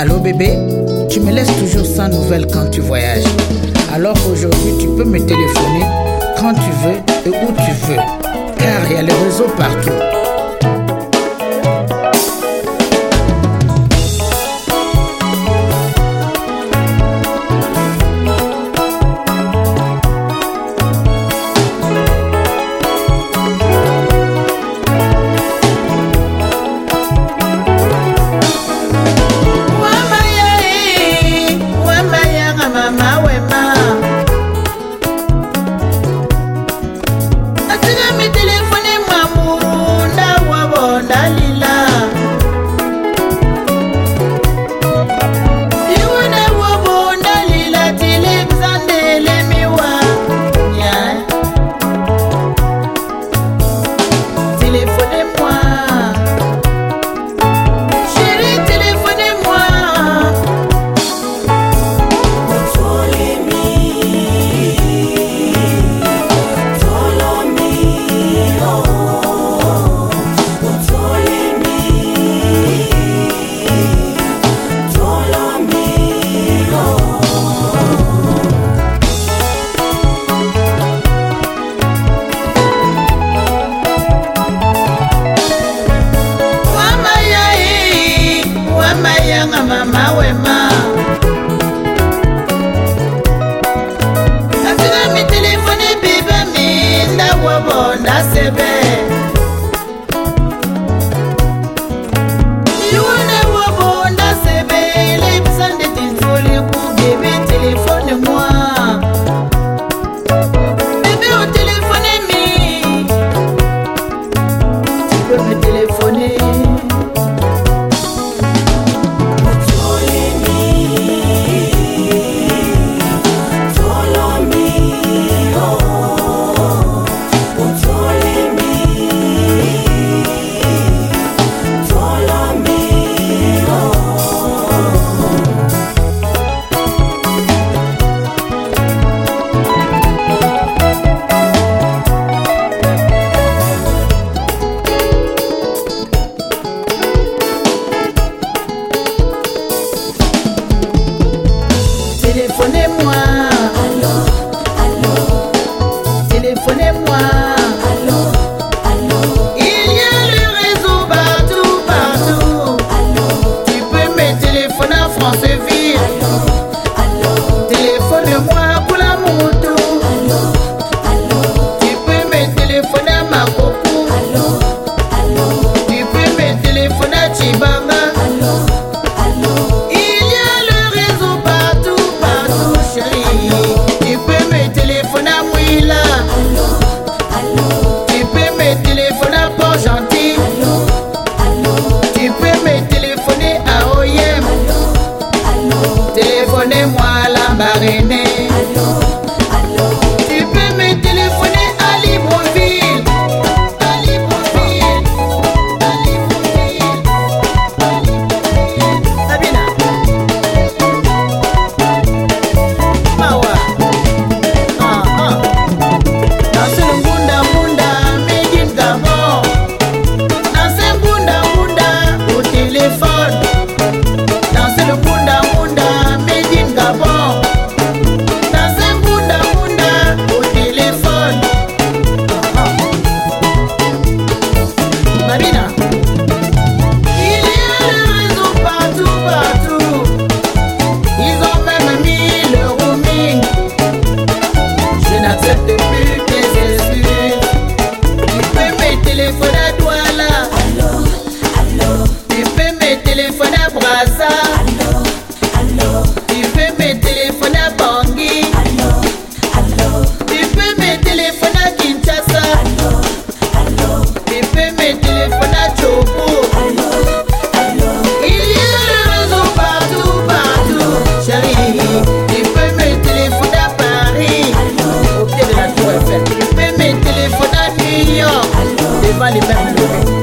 Allô bébé, tu me laisses toujours sans nouvelles quand tu voyages. Alors qu'aujourd'hui, tu peux me téléphoner quand tu veux et où tu veux. Car il y a le réseau partout. wema. Natunga mitelefone bibami você via. remember